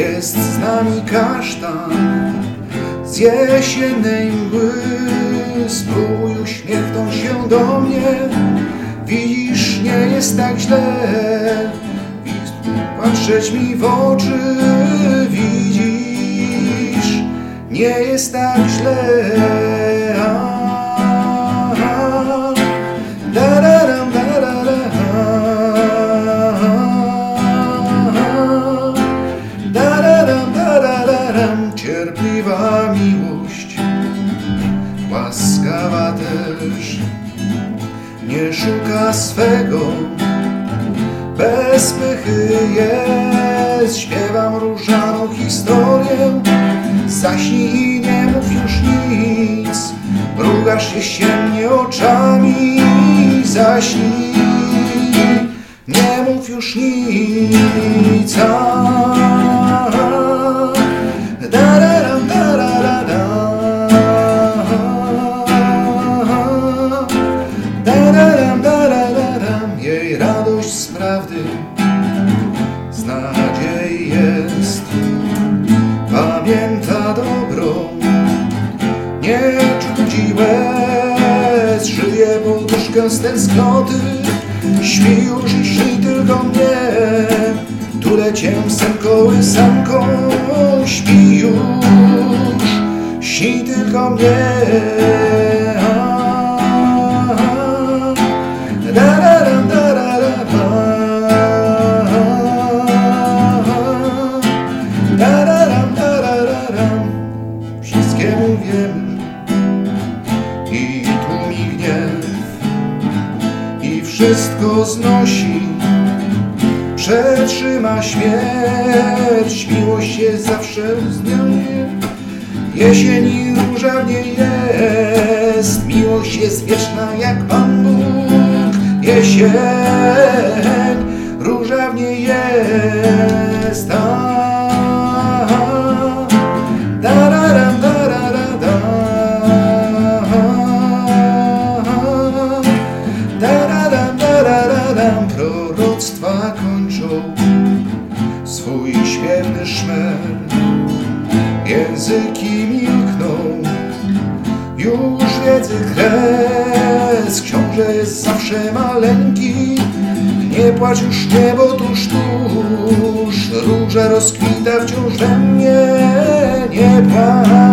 jest z nami kasztan z jesiennej mgły. Spróbuj uśmiechnąć się do mnie, widzisz, nie jest tak źle. Patrzeć mi w oczy, widzisz, nie jest tak źle. Cierpliwa miłość, łaskawa też, nie szuka swego, bez pychy jest. Śpiewam różaną historię, zaśnij i nie mów już nic. Mrugasz się siemnie oczami, zaśnij, nie mów już nic. A, Pamięta dobro, nie czudzi łez. Żyje poduszkę z tęsknoty, śpi już i śni tylko mnie. Tule cię sen kołysanką, śpi już, śni tylko mnie. I tłumi gniew i wszystko znosi. Przetrzyma śmierć miłość jest zawsze z nią jesień i różawie jest miłość jest wieczna jak Pan Bóg. Jesień różawnie jest a, śpiewny szmer. Języki milkną, już wiedzy kres. Książę jest zawsze maleńki, nie płacz już niebo tuż, tuż. Róża rozkwita wciąż we mnie, nie płacz.